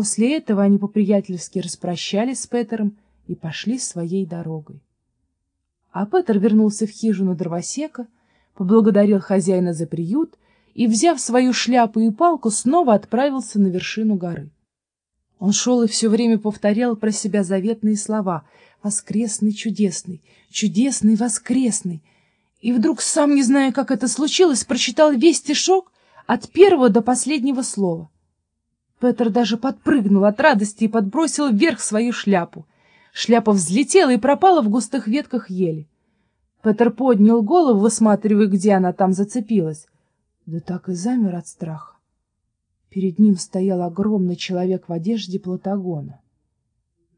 После этого они по-приятельски распрощались с Петером и пошли своей дорогой. А Петер вернулся в хижину дровосека, поблагодарил хозяина за приют и, взяв свою шляпу и палку, снова отправился на вершину горы. Он шел и все время повторял про себя заветные слова «воскресный, чудесный, чудесный, воскресный». И вдруг, сам не зная, как это случилось, прочитал весь стишок от первого до последнего слова. Петр даже подпрыгнул от радости и подбросил вверх свою шляпу. Шляпа взлетела и пропала в густых ветках ели. Петр поднял голову, высматривая, где она там зацепилась. Да так и замер от страха. Перед ним стоял огромный человек в одежде Платагона.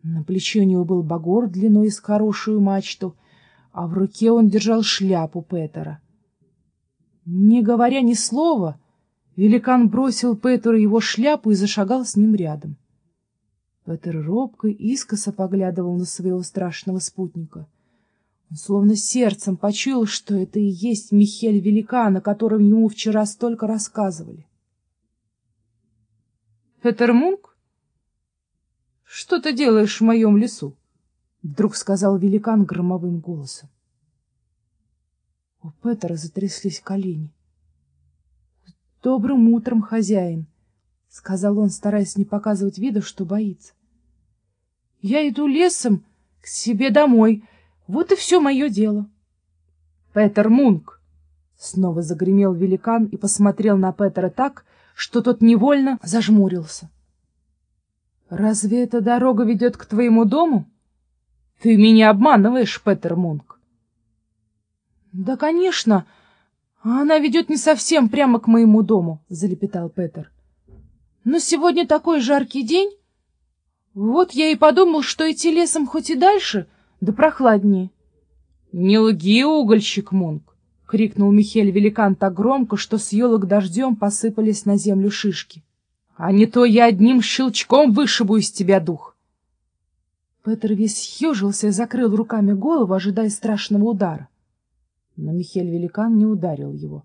На плече у него был багор длиной с хорошую мачту, а в руке он держал шляпу Петера. Не говоря ни слова, великан бросил Петеру его шляпу и зашагал с ним рядом. Петер робко искоса поглядывал на своего страшного спутника. Он словно сердцем почуял, что это и есть Михель Великан, о котором ему вчера столько рассказывали. Петер Мунк? Что ты делаешь в моем лесу? Вдруг сказал великан громовым голосом. У Петера затряслись колени. — Добрым утром, хозяин, — сказал он, стараясь не показывать вида, что боится. — Я иду лесом к себе домой. Вот и все мое дело. — Петер Мунк! — снова загремел великан и посмотрел на Петера так, что тот невольно зажмурился. «Разве эта дорога ведет к твоему дому? Ты меня обманываешь, Петер Мунк». «Да, конечно, она ведет не совсем прямо к моему дому», — залепетал Петер. «Но сегодня такой жаркий день. Вот я и подумал, что идти лесом хоть и дальше, да прохладнее». «Не лги, угольщик Мунк крикнул Михель Великан так громко, что с елок дождем посыпались на землю шишки. — А не то я одним щелчком вышибу из тебя дух! Петр весь съежился и закрыл руками голову, ожидая страшного удара. Но Михель Великан не ударил его.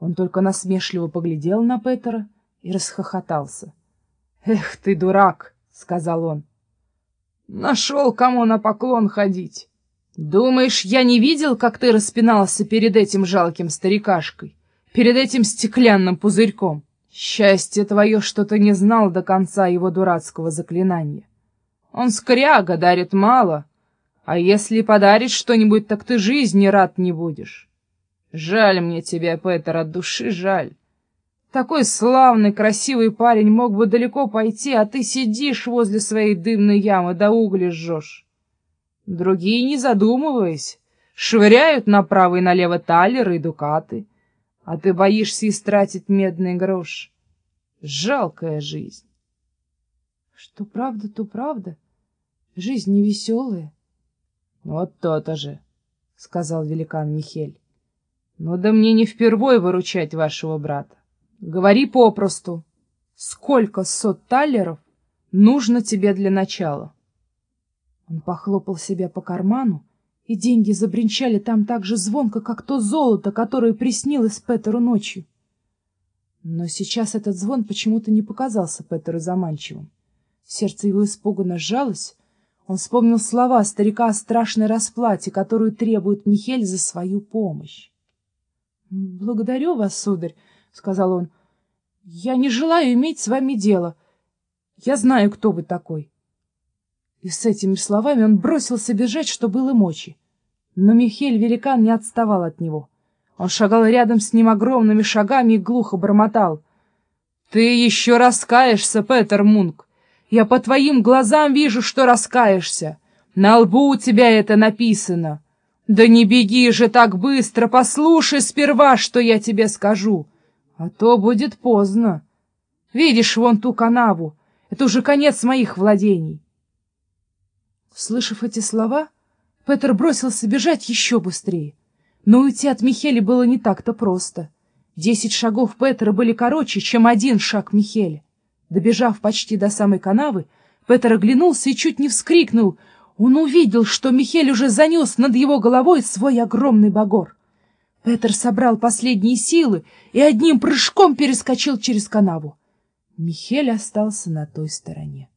Он только насмешливо поглядел на Петера и расхохотался. — Эх ты, дурак! — сказал он. — Нашел, кому на поклон ходить! Думаешь, я не видел, как ты распинался перед этим жалким старикашкой, перед этим стеклянным пузырьком? Счастье твое, что ты не знал до конца его дурацкого заклинания. Он скряга, дарит мало, а если подарит что-нибудь, так ты жизни рад не будешь. Жаль мне тебя, Петер, от души жаль. Такой славный, красивый парень мог бы далеко пойти, а ты сидишь возле своей дымной ямы да угли жжешь. Другие, не задумываясь, швыряют направо и налево талеры и дукаты, а ты боишься истратить медный грош. Жалкая жизнь. Что правда, то правда. Жизнь невеселая. Вот то-то же, — сказал великан Михель. Ну да мне не впервой выручать вашего брата. Говори попросту. Сколько сот талеров нужно тебе для начала? Он похлопал себя по карману, и деньги забринчали там так же звонко, как то золото, которое приснилось Петеру ночью. Но сейчас этот звон почему-то не показался Петеру заманчивым. Сердце его испуганно сжалось. Он вспомнил слова старика о страшной расплате, которую требует Михель за свою помощь. — Благодарю вас, сударь, — сказал он. — Я не желаю иметь с вами дело. Я знаю, кто вы такой. И с этими словами он бросился бежать, что было мочи. Но Михель великан не отставал от него. Он шагал рядом с ним огромными шагами и глухо бормотал. — Ты еще раскаешься, Петер Мунк. Я по твоим глазам вижу, что раскаешься. На лбу у тебя это написано. Да не беги же так быстро, послушай сперва, что я тебе скажу. А то будет поздно. Видишь вон ту канаву? Это уже конец моих владений. Слышав эти слова, Петр бросился бежать еще быстрее. Но уйти от Михеля было не так-то просто. Десять шагов Петра были короче, чем один шаг Михеля. Добежав почти до самой канавы, Петр оглянулся и чуть не вскрикнул. Он увидел, что Михель уже занес над его головой свой огромный багор. Петр собрал последние силы и одним прыжком перескочил через канаву. Михель остался на той стороне.